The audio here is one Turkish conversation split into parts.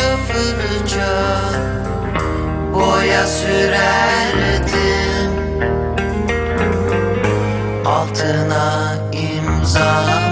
fırça Boya sürerdim. Altına imzamı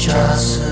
Just.